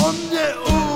on the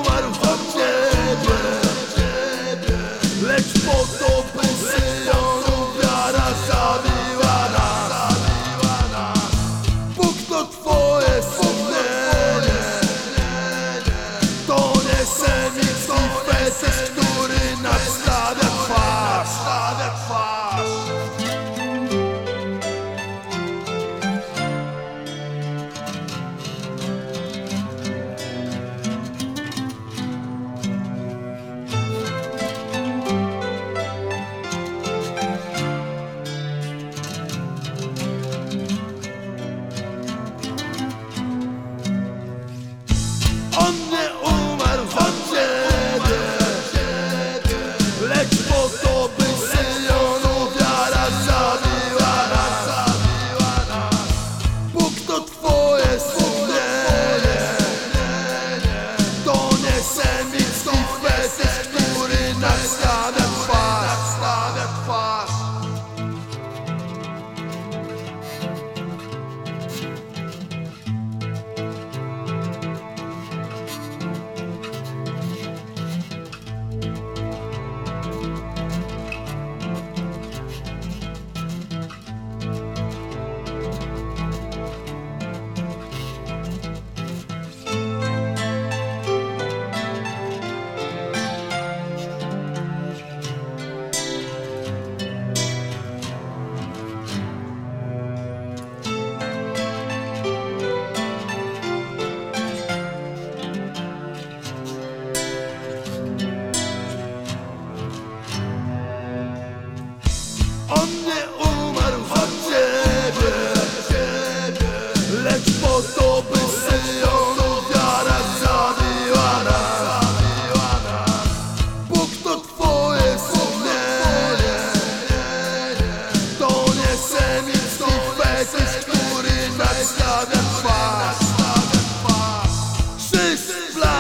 six.